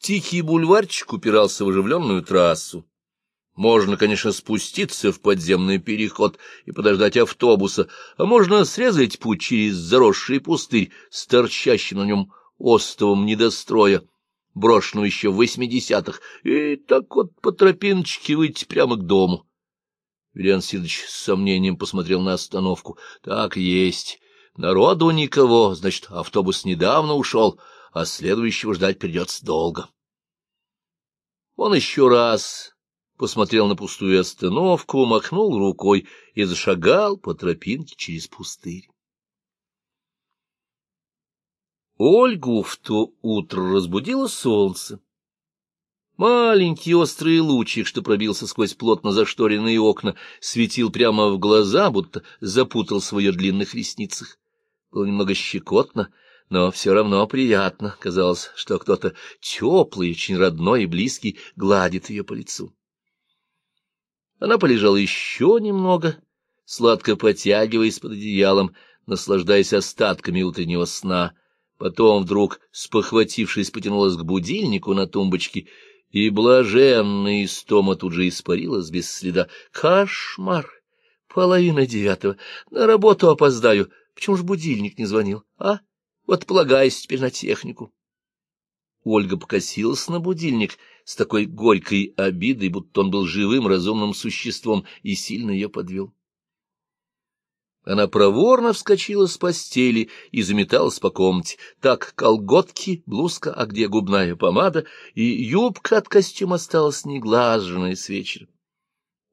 Тихий бульварчик упирался в оживленную трассу. Можно, конечно, спуститься в подземный переход и подождать автобуса, а можно срезать путь через заросший пустырь с торчащим на нем остовом недостроя, брошенного еще в восьмидесятых, и так вот по тропиночке выйти прямо к дому. Вильян Сидович с сомнением посмотрел на остановку. Так есть. Народу никого, значит, автобус недавно ушел, а следующего ждать придется долго. Он еще раз посмотрел на пустую остановку, махнул рукой и зашагал по тропинке через пустырь. Ольгу в то утро разбудило солнце. Маленький острый лучик, что пробился сквозь плотно зашторенные окна, светил прямо в глаза, будто запутал в длинных ресницах. Было немного щекотно, но все равно приятно. Казалось, что кто-то теплый, очень родной и близкий гладит ее по лицу. Она полежала еще немного, сладко потягиваясь под одеялом, наслаждаясь остатками утреннего сна. Потом вдруг, спохватившись, потянулась к будильнику на тумбочке, и блаженная истома тут же испарилась без следа. Кошмар! Половина девятого. На работу опоздаю. Почему ж будильник не звонил, а? Вот полагаюсь теперь на технику. Ольга покосилась на будильник с такой горькой обидой, будто он был живым, разумным существом, и сильно ее подвел. Она проворно вскочила с постели и заметалась по комнате. Так колготки, блузка, а где губная помада, и юбка от костюма осталась неглаженная с вечера.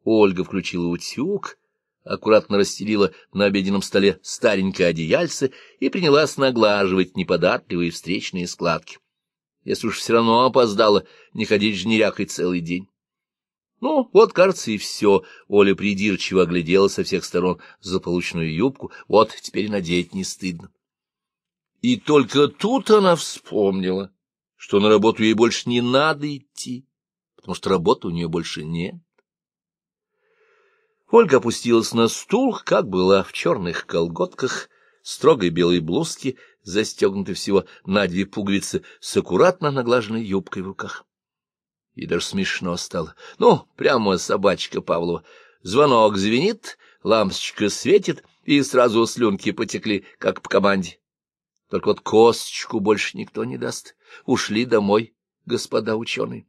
Ольга включила утюг, аккуратно расстелила на обеденном столе старенькое одеяльце и принялась наглаживать неподатливые встречные складки. Если уж все равно опоздала, не ходить же нерякой целый день. Ну, вот, кажется, и все. Оля придирчиво оглядела со всех сторон заполученную юбку. Вот, теперь надеть не стыдно. И только тут она вспомнила, что на работу ей больше не надо идти, потому что работы у нее больше нет. Ольга опустилась на стул, как была, в черных колготках, строгой белой блузке, застегнутой всего на две пуговицы, с аккуратно наглаженной юбкой в руках. И даже смешно стало. Ну, прямо собачка Павлова. Звонок звенит, лампочка светит, и сразу слюнки потекли, как по команде. Только вот косточку больше никто не даст. Ушли домой, господа ученые.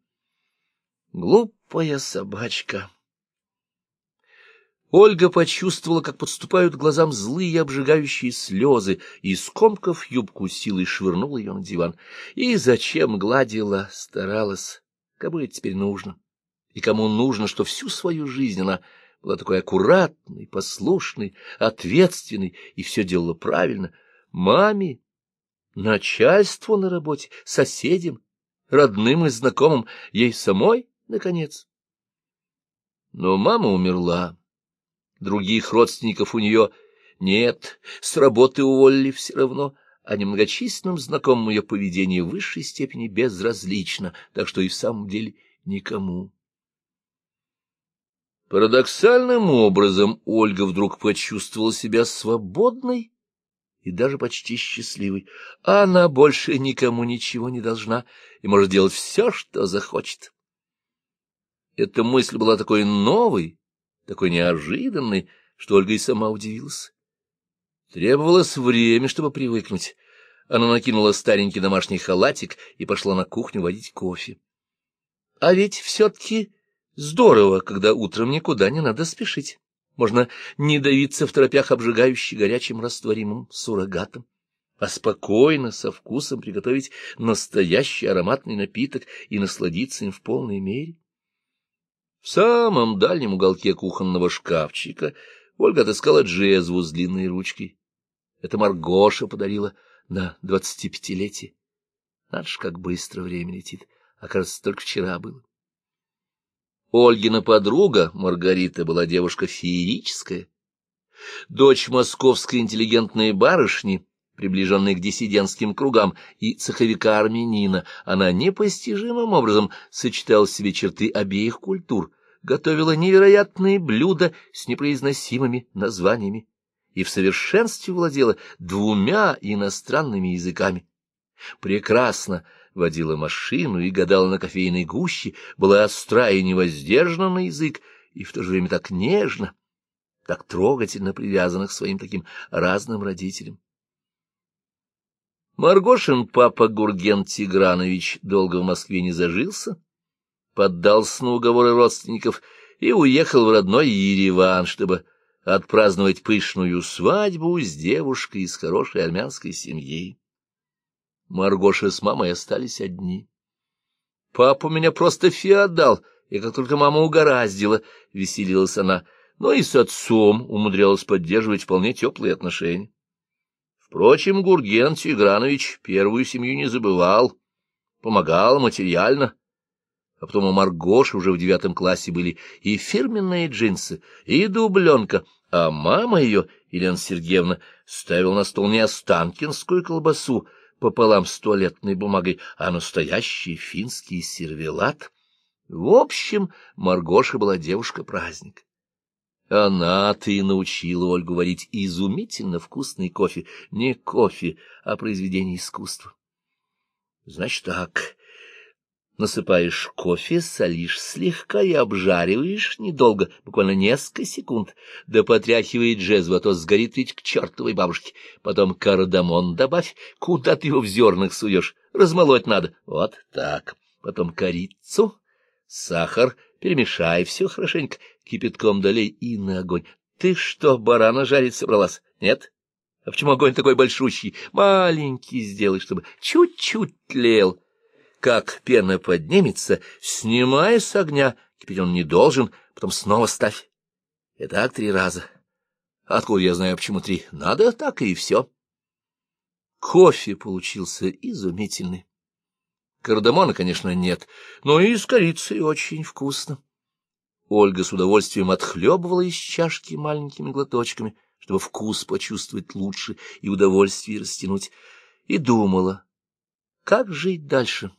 Глупая собачка. Ольга почувствовала, как подступают к глазам злые обжигающие слезы, и, скомкав юбку силой, швырнула ее на диван. И зачем гладила, старалась, кому это теперь нужно? И кому нужно, что всю свою жизнь она была такой аккуратной, послушной, ответственной и все делала правильно? Маме, начальству на работе, соседям, родным и знакомым, ей самой, наконец. Но мама умерла. Других родственников у нее нет, с работы уволили все равно, а немногочисленным знакомым ее поведение в высшей степени безразлично, так что и в самом деле никому. Парадоксальным образом Ольга вдруг почувствовала себя свободной и даже почти счастливой. Она больше никому ничего не должна и может делать все, что захочет. Эта мысль была такой новой, такой неожиданный, что Ольга и сама удивилась. Требовалось время, чтобы привыкнуть. Она накинула старенький домашний халатик и пошла на кухню водить кофе. А ведь все-таки здорово, когда утром никуда не надо спешить. Можно не давиться в торопях обжигающий горячим растворимым суррогатом, а спокойно, со вкусом приготовить настоящий ароматный напиток и насладиться им в полной мере. В самом дальнем уголке кухонного шкафчика Ольга отыскала джезву с длинной ручкой. Это Маргоша подарила на двадцатипятилетие. Надо ж, как быстро время летит. Оказывается, только вчера было. Ольгина подруга Маргарита была девушка феерическая. Дочь московской интеллигентной барышни, приближенной к диссидентским кругам, и цеховика-армянина, она непостижимым образом сочетала в себе черты обеих культур — готовила невероятные блюда с непроизносимыми названиями и в совершенстве владела двумя иностранными языками. Прекрасно водила машину и гадала на кофейной гуще, была остра и невоздержана на язык, и в то же время так нежно, так трогательно привязана к своим таким разным родителям. Маргошин папа Гурген Тигранович долго в Москве не зажился, поддался на уговоры родственников и уехал в родной Ереван, чтобы отпраздновать пышную свадьбу с девушкой из хорошей армянской семьи. Маргоша с мамой остались одни. Папа меня просто феодал, и как только мама угораздила, — веселилась она, но и с отцом умудрялась поддерживать вполне теплые отношения. Впрочем, Гурген Тигранович первую семью не забывал, помогал материально. А потом у Маргоши уже в девятом классе были и фирменные джинсы, и дубленка, а мама ее, Елена Сергеевна, ставила на стол не останкинскую колбасу пополам с туалетной бумагой, а настоящий финский сервелат. В общем, Маргоша была девушка-праздник. Она-то и научила Ольгу варить изумительно вкусный кофе. Не кофе, а произведение искусства. Значит так, насыпаешь кофе, солишь слегка и обжариваешь недолго, буквально несколько секунд, да потряхивай джезву, а то сгорит ведь к чертовой бабушке. Потом кардамон добавь, куда ты его в зернах суешь, размолоть надо. Вот так. Потом корицу, сахар, перемешай все хорошенько, кипятком долей и на огонь. Ты что, барана жарить собралась? Нет? А почему огонь такой большущий? Маленький сделай, чтобы чуть-чуть тлел. Как пена поднимется, снимай с огня, кипеть он не должен, потом снова ставь. И так три раза. Откуда я знаю, почему три? Надо так и все. Кофе получился изумительный. Кардамона, конечно, нет, но и с корицей очень вкусно. Ольга с удовольствием отхлебывала из чашки маленькими глоточками, чтобы вкус почувствовать лучше и удовольствие растянуть, и думала, как жить дальше.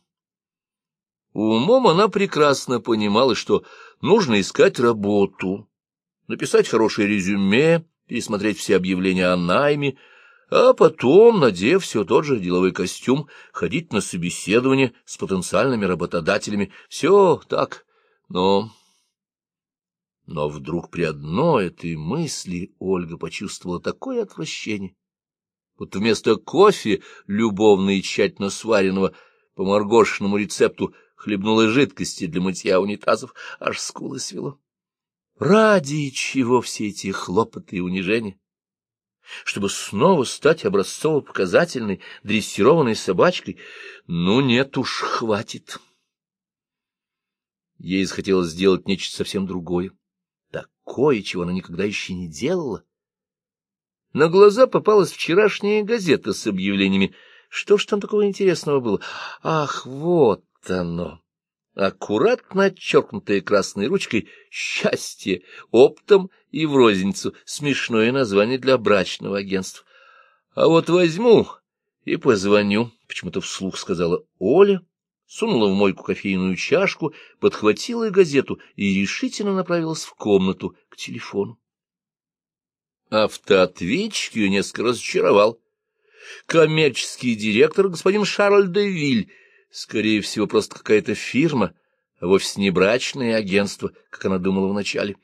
Умом она прекрасно понимала, что нужно искать работу, написать хорошее резюме, пересмотреть все объявления о найме, а потом, надев все тот же деловой костюм, ходить на собеседование с потенциальными работодателями. Все так, но... Но вдруг при одной этой мысли Ольга почувствовала такое отвращение. Вот вместо кофе, любовно и тщательно сваренного по маргошиному рецепту, хлебнула жидкости для мытья унитазов, аж скулы свело. Ради чего все эти хлопоты и унижения? Чтобы снова стать образцово-показательной, дрессированной собачкой? Ну, нет уж, хватит. Ей захотелось сделать нечто совсем другое. Такое, чего она никогда еще не делала. На глаза попалась вчерашняя газета с объявлениями. Что ж там такого интересного было? Ах, вот оно! Аккуратно отчеркнутое красной ручкой «Счастье» оптом и в розницу. Смешное название для брачного агентства. А вот возьму и позвоню, — почему-то вслух сказала Оля, сунула в мойку кофейную чашку, подхватила газету и решительно направилась в комнату к телефону. Автоответчик ее несколько разочаровал. Коммерческий директор, господин Шарль де Виль, Скорее всего, просто какая-то фирма, а вовсе не брачное агентство, как она думала вначале.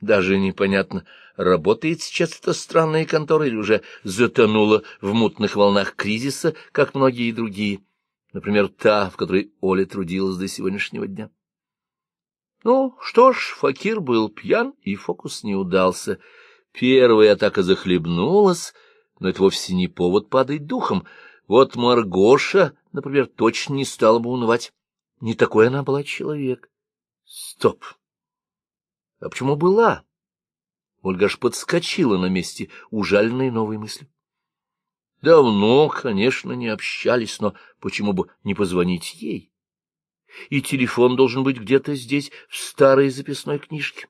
Даже непонятно, работает сейчас эта странная контора или уже затонула в мутных волнах кризиса, как многие другие. Например, та, в которой Оля трудилась до сегодняшнего дня. Ну, что ж, Факир был пьян, и фокус не удался. Первая атака захлебнулась, но это вовсе не повод падать духом. Вот Маргоша например, точно не стала бы унывать. Не такой она была человек. Стоп! А почему была? Ольга аж подскочила на месте, ужаленной новой мыслью. Давно, конечно, не общались, но почему бы не позвонить ей? И телефон должен быть где-то здесь, в старой записной книжке.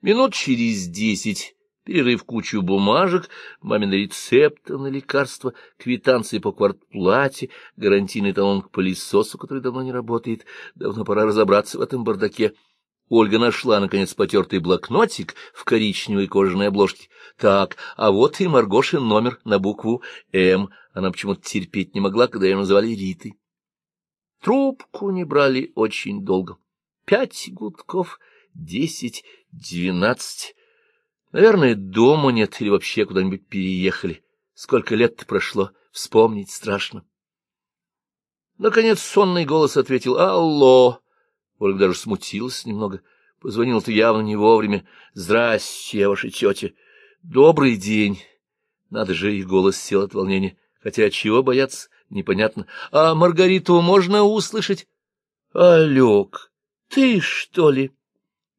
Минут через десять перерыв кучу бумажек, мамин рецепты на лекарства, квитанции по квартплате, гарантийный талон к пылесосу, который давно не работает. Давно пора разобраться в этом бардаке. Ольга нашла, наконец, потертый блокнотик в коричневой кожаной обложке. Так, а вот и Маргошин номер на букву «М». Она почему-то терпеть не могла, когда ее называли Ритой. Трубку не брали очень долго. Пять гудков, десять, двенадцать. Наверное, дома нет или вообще куда-нибудь переехали. Сколько лет прошло, вспомнить страшно. Наконец сонный голос ответил «Алло!» Ольга даже смутилась немного. Позвонил-то явно не вовремя. «Здрасте, ваша тетя!» «Добрый день!» Надо же, и голос сел от волнения. Хотя чего бояться, непонятно. «А Маргариту можно услышать?» «Алек, ты что ли?»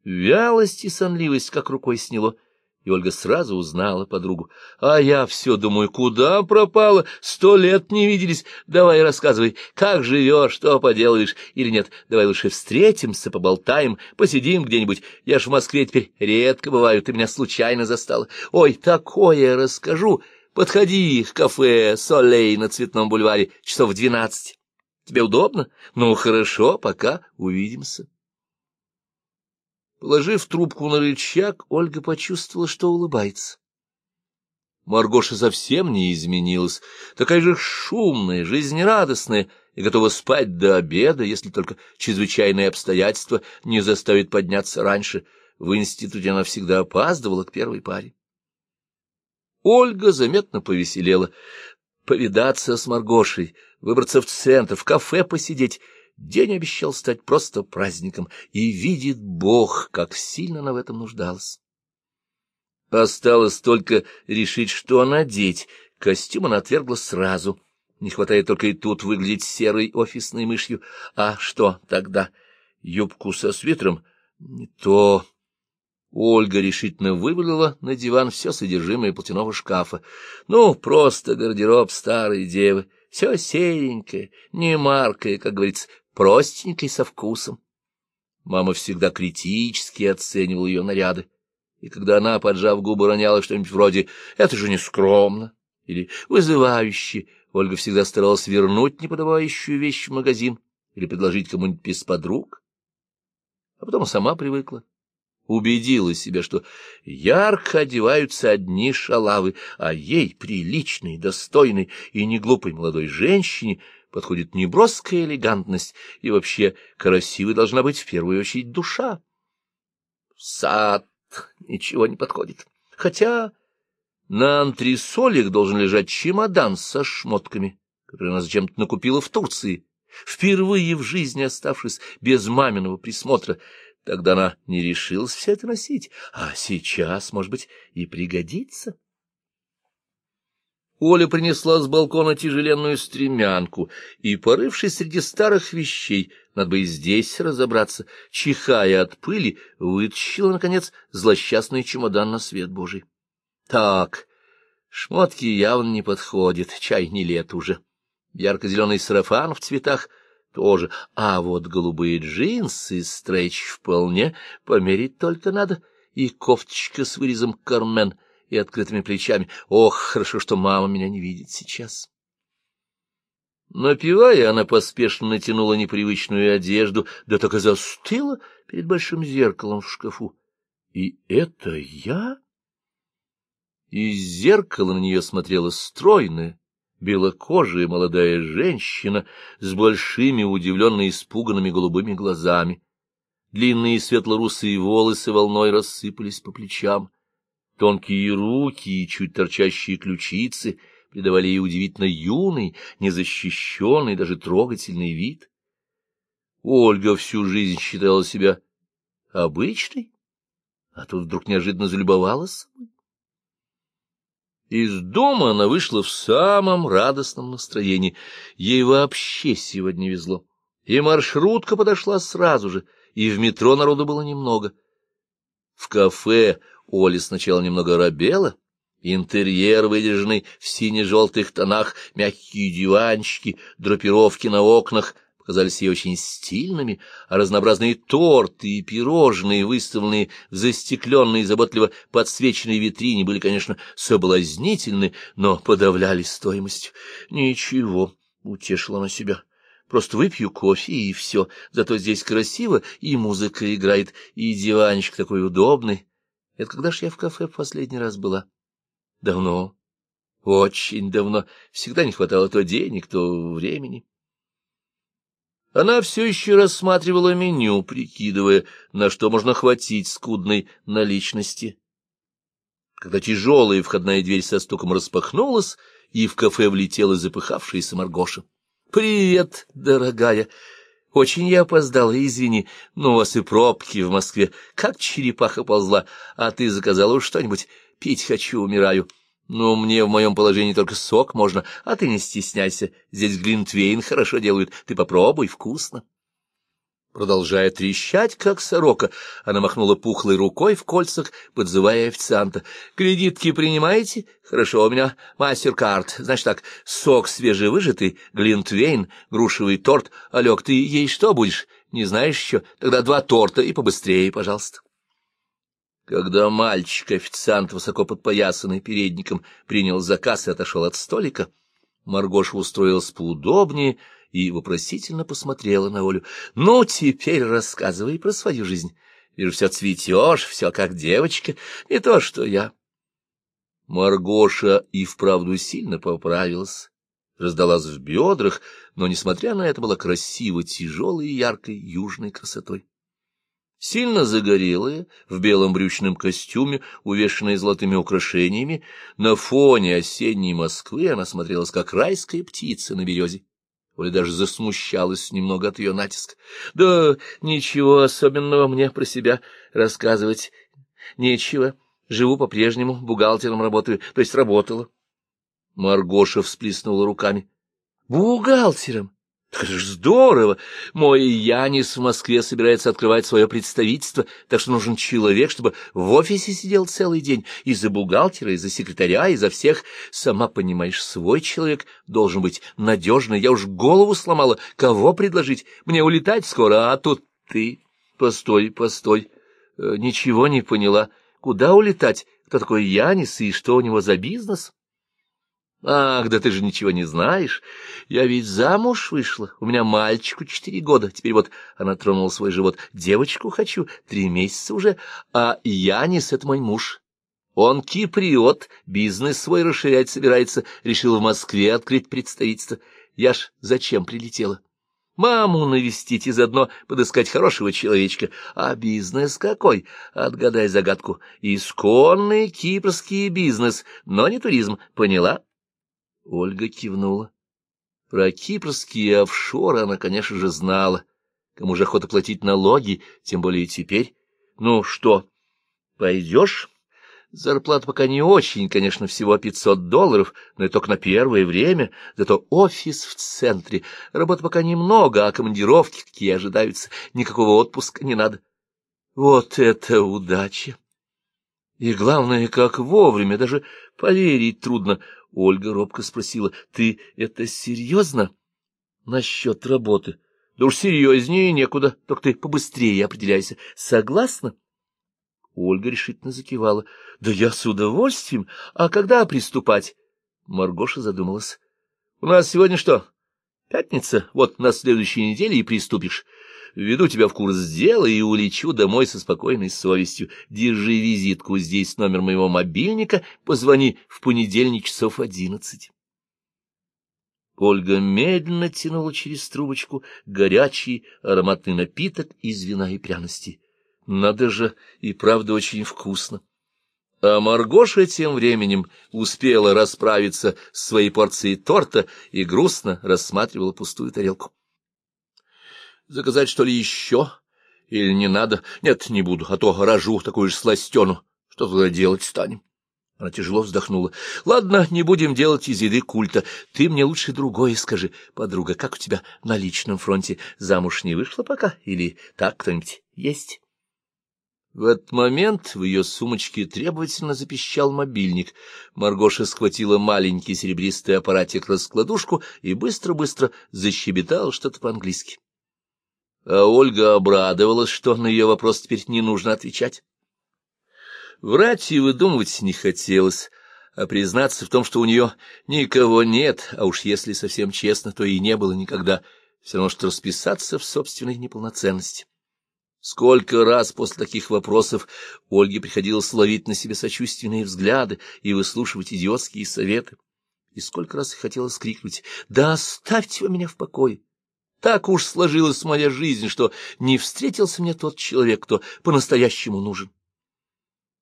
Вялость и сонливость как рукой сняло и Ольга сразу узнала подругу. — А я все думаю, куда пропала? Сто лет не виделись. Давай рассказывай, как живешь, что поделаешь или нет. Давай лучше встретимся, поболтаем, посидим где-нибудь. Я ж в Москве теперь редко бываю, ты меня случайно застала. Ой, такое расскажу. Подходи в кафе «Солей» на Цветном бульваре часов в двенадцать. Тебе удобно? Ну, хорошо, пока увидимся. Положив трубку на рычаг, Ольга почувствовала, что улыбается. Маргоша совсем не изменилась, такая же шумная, жизнерадостная и готова спать до обеда, если только чрезвычайные обстоятельства не заставят подняться раньше. В институте она всегда опаздывала к первой паре. Ольга заметно повеселела. Повидаться с Маргошей, выбраться в центр, в кафе посидеть — День обещал стать просто праздником, и видит Бог, как сильно она в этом нуждалась. Осталось только решить, что надеть. Костюм она отвергла сразу. Не хватает только и тут выглядеть серой офисной мышью. А что тогда? Юбку со свитером? Не то... Ольга решительно вывалила на диван все содержимое платяного шкафа. Ну, просто гардероб старой девы. Все серенькое, не маркое, как говорится, простенькой со вкусом. Мама всегда критически оценивала ее наряды, и когда она, поджав губы, роняла что-нибудь вроде «это же не скромно» или «вызывающе», Ольга всегда старалась вернуть неподобающую вещь в магазин или предложить кому-нибудь без подруг, а потом сама привыкла. Убедила себя, что ярко одеваются одни шалавы, а ей, приличной, достойной и неглупой молодой женщине, подходит неброская элегантность, и вообще красивой должна быть в первую очередь душа. Сад ничего не подходит. Хотя на антресолях должен лежать чемодан со шмотками, который она зачем-то накупила в Турции, впервые в жизни оставшись без маминого присмотра. Тогда она не решилась все это носить, а сейчас, может быть, и пригодится. Оля принесла с балкона тяжеленную стремянку и, порывшись среди старых вещей, надо бы и здесь разобраться, чихая от пыли, вытащила, наконец, злосчастный чемодан на свет Божий. Так, шмотки явно не подходят, чай не лет уже. Ярко-зеленый сарафан в цветах тоже, а вот голубые джинсы, стрейч вполне, померить только надо, и кофточка с вырезом кармен — и открытыми плечами. Ох, хорошо, что мама меня не видит сейчас. Напивая, она поспешно натянула непривычную одежду, да так и застыла перед большим зеркалом в шкафу. И это я? Из зеркала на нее смотрела стройная, белокожая молодая женщина с большими, удивленно испуганными голубыми глазами. Длинные светло-русые волосы волной рассыпались по плечам. Тонкие руки и чуть торчащие ключицы придавали ей удивительно юный, незащищенный, даже трогательный вид. Ольга всю жизнь считала себя обычной, а тут вдруг неожиданно залюбовалась. Из дома она вышла в самом радостном настроении. Ей вообще сегодня везло. И маршрутка подошла сразу же, и в метро народу было немного. В кафе Оля сначала немного робела, интерьер, выдержанный в сине-желтых тонах, мягкие диванчики, драпировки на окнах показались ей очень стильными, а разнообразные торты и пирожные, выставленные в застекленной, заботливо подсвеченной витрине, были, конечно, соблазнительны, но подавляли стоимостью. Ничего, утешила она себя. Просто выпью кофе, и все. Зато здесь красиво, и музыка играет, и диванчик такой удобный. Это когда ж я в кафе в последний раз была? Давно. Очень давно. Всегда не хватало то денег, то времени. Она все еще рассматривала меню, прикидывая, на что можно хватить скудной наличности. Когда тяжелая входная дверь со стуком распахнулась, и в кафе влетела запыхавшаяся Маргоша. — Привет, дорогая! Очень я опоздала, извини, но у вас и пробки в Москве. Как черепаха ползла, а ты заказала уж что-нибудь? Пить хочу, умираю. — ну, мне в моем положении только сок можно, а ты не стесняйся. Здесь глинтвейн хорошо делают. Ты попробуй, вкусно. Продолжая трещать, как сорока, она махнула пухлой рукой в кольцах, подзывая официанта. «Кредитки принимаете? Хорошо, у меня мастер-карт. Значит так, сок свежевыжатый, глинтвейн, грушевый торт. Алек, ты ей что будешь? Не знаешь еще? Тогда два торта и побыстрее, пожалуйста». Когда мальчик-официант, высоко подпоясанный передником, принял заказ и отошел от столика, Маргоша устроилась поудобнее и вопросительно посмотрела на Олю. — Ну, теперь рассказывай про свою жизнь. Вижу, все цветешь, все как девочка, не то что я. Маргоша и вправду сильно поправилась, раздалась в бедрах, но, несмотря на это, была красиво тяжелой и яркой южной красотой. Сильно загорелая, в белом брючном костюме, увешанная золотыми украшениями, на фоне осенней Москвы она смотрелась, как райская птица на березе. Оля даже засмущалась немного от ее натиска. — Да ничего особенного мне про себя рассказывать нечего. Живу по-прежнему, бухгалтером работаю, то есть работала. Маргоша всплеснула руками. — Бухгалтером? Это же здорово! Мой Янис в Москве собирается открывать свое представительство, так что нужен человек, чтобы в офисе сидел целый день, и за бухгалтера, и за секретаря, и за всех. Сама понимаешь, свой человек должен быть надежный. Я уж голову сломала, кого предложить. Мне улетать скоро, а тут ты... Постой, постой. Э, ничего не поняла. Куда улетать? Кто такой Янис и что у него за бизнес? Ах, да ты же ничего не знаешь. Я ведь замуж вышла. У меня мальчику четыре года. Теперь вот она тронула свой живот. Девочку хочу. Три месяца уже. А Янис — это мой муж. Он киприот, бизнес свой расширять собирается. Решил в Москве открыть представительство. Я ж зачем прилетела? Маму навестить и заодно подыскать хорошего человечка. А бизнес какой? Отгадай загадку. Исконный кипрский бизнес, но не туризм. Поняла? Ольга кивнула. Про кипрские офшоры она, конечно же, знала. Кому же охота платить налоги, тем более теперь. Ну что, пойдешь? Зарплата пока не очень, конечно, всего пятьсот долларов, но это только на первое время. Зато офис в центре. Работы пока немного, а командировки какие ожидаются. Никакого отпуска не надо. Вот это удача! И главное, как вовремя, даже поверить трудно. Ольга робко спросила, — Ты это серьезно? — Насчет работы. — Да уж серьезнее некуда, только ты побыстрее определяйся. Согласна? Ольга решительно закивала. — Да я с удовольствием. А когда приступать? Маргоша задумалась. — У нас сегодня что? Пятница? Вот на следующей неделе и приступишь. Введу тебя в курс дела и улечу домой со спокойной совестью. Держи визитку, здесь номер моего мобильника, позвони в понедельник часов одиннадцать. Ольга медленно тянула через трубочку горячий ароматный напиток из вина и пряностей. Надо же, и правда очень вкусно. А Маргоша тем временем успела расправиться с своей порцией торта и грустно рассматривала пустую тарелку. Заказать, что ли, еще? Или не надо? Нет, не буду, а то рожу такую же сластену. Что тогда делать станем? Она тяжело вздохнула. Ладно, не будем делать из еды культа. Ты мне лучше другое скажи, подруга, как у тебя на личном фронте? Замуж не вышла пока? Или так кто-нибудь есть? В этот момент в ее сумочке требовательно запищал мобильник. Маргоша схватила маленький серебристый аппаратик-раскладушку и быстро-быстро защебетала что-то по-английски. А Ольга обрадовалась, что на ее вопрос теперь не нужно отвечать. Врать и выдумывать не хотелось, а признаться в том, что у нее никого нет, а уж если совсем честно, то и не было никогда, все равно, что расписаться в собственной неполноценности. Сколько раз после таких вопросов Ольге приходилось ловить на себе сочувственные взгляды и выслушивать идиотские советы. И сколько раз хотелось крикнуть «Да оставьте вы меня в покое!» Так уж сложилась моя жизнь, что не встретился мне тот человек, кто по-настоящему нужен.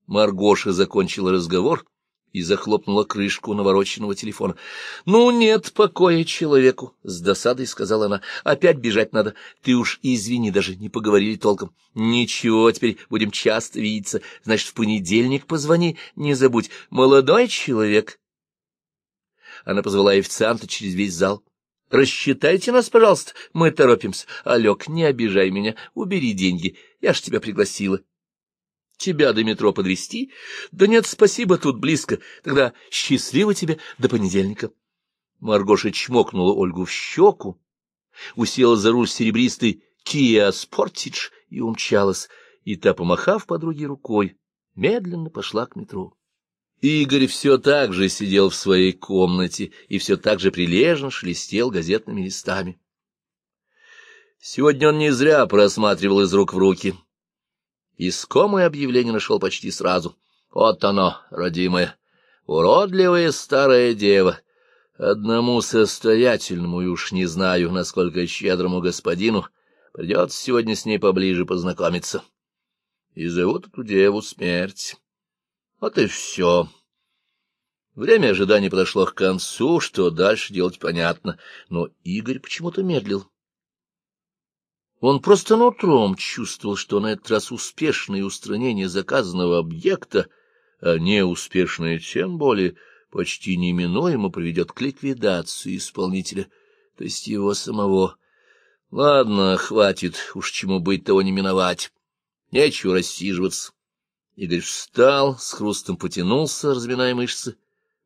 Маргоша закончила разговор и захлопнула крышку навороченного телефона. — Ну, нет покоя человеку, — с досадой сказала она. — Опять бежать надо. Ты уж извини, даже не поговорили толком. — Ничего, теперь будем часто видеться. Значит, в понедельник позвони, не забудь. Молодой человек. Она позвала официанта через весь зал. — Рассчитайте нас, пожалуйста, мы торопимся. Алек, не обижай меня, убери деньги, я ж тебя пригласила. Тебя до метро подвести? Да нет, спасибо, тут близко. Тогда счастливо тебе до понедельника. Маргоша чмокнула Ольгу в щеку, усела за руль серебристый Kia Sportage и умчалась, и та, помахав подруге рукой, медленно пошла к метро. Игорь все так же сидел в своей комнате и все так же прилежно шелестел газетными листами. Сегодня он не зря просматривал из рук в руки — Искомое объявление нашел почти сразу. Вот оно, родимое, уродливая старая дева. Одному состоятельному, и уж не знаю, насколько щедрому господину, придется сегодня с ней поближе познакомиться. И зовут эту деву смерть. Вот и все. Время ожидания подошло к концу, что дальше делать понятно, но Игорь почему-то медлил. Он просто нутром чувствовал, что на этот раз успешное устранение заказанного объекта, а неуспешное тем более, почти неминуемо приведет к ликвидации исполнителя, то есть его самого. Ладно, хватит, уж чему быть, того не миновать. Нечего рассиживаться. Игорь встал, с хрустом потянулся, разминая мышцы,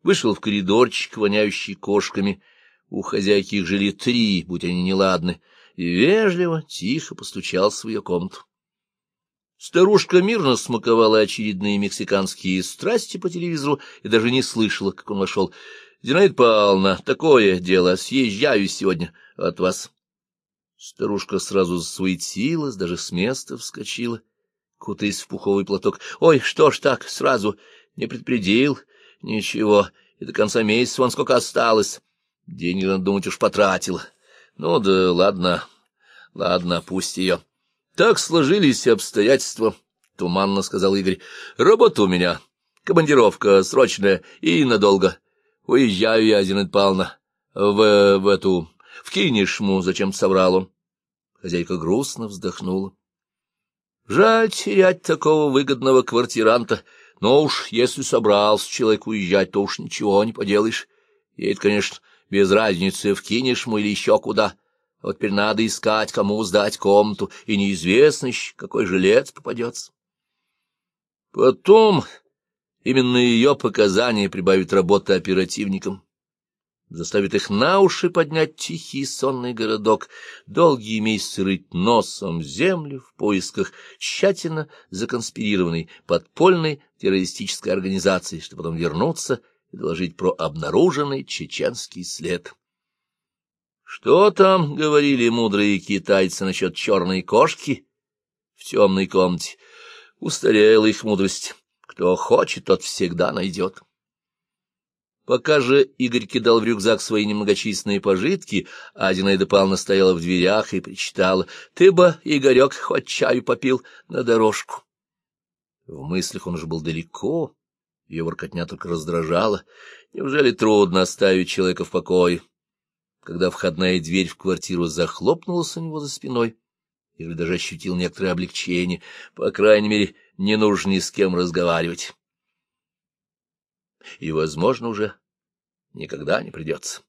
вышел в коридорчик, воняющий кошками. У хозяйки их жили три, будь они неладны — и вежливо, тихо постучал в свою комнату. Старушка мирно смаковала очередные мексиканские страсти по телевизору и даже не слышала, как он вошел. — Зинаида Павловна, такое дело, съезжаю сегодня от вас. Старушка сразу засуетилась, даже с места вскочила, кутаясь в пуховый платок. — Ой, что ж так, сразу не предупредил? Ничего, и до конца месяца вон сколько осталось. Деньги, надо думать, уж потратила. Ну да ладно, ладно, пусть ее. Так сложились обстоятельства, — туманно сказал Игорь. Работа у меня, командировка срочная и надолго. Уезжаю я, Зинаида Павловна, в, в эту, в Кинешму, зачем соврал он. Хозяйка грустно вздохнула. Жаль терять такого выгодного квартиранта, но уж если собрался человек уезжать, то уж ничего не поделаешь. Ей, конечно, без разницы, вкинешь му или еще куда. Вот теперь надо искать, кому сдать комнату, и неизвестно еще, какой жилец попадется. Потом именно ее показания прибавит работы оперативникам, заставит их на уши поднять тихий сонный городок, долгие месяцы рыть носом землю в поисках тщательно законспирированной подпольной террористической организации, чтобы потом вернуться и доложить про обнаруженный чеченский след. Что там говорили мудрые китайцы насчет черной кошки в темной комнате? Устарела их мудрость. Кто хочет, тот всегда найдет. Пока же Игорь кидал в рюкзак свои немногочисленные пожитки, а Зинаида Павловна стояла в дверях и причитала, «Ты бы, Игорек, хоть чаю попил на дорожку». В мыслях он уже был далеко, ее воркотня только раздражала. Неужели трудно оставить человека в покое? Когда входная дверь в квартиру захлопнулась у него за спиной, или даже ощутил некоторое облегчение, по крайней мере, не нужно ни с кем разговаривать. И, возможно, уже никогда не придется.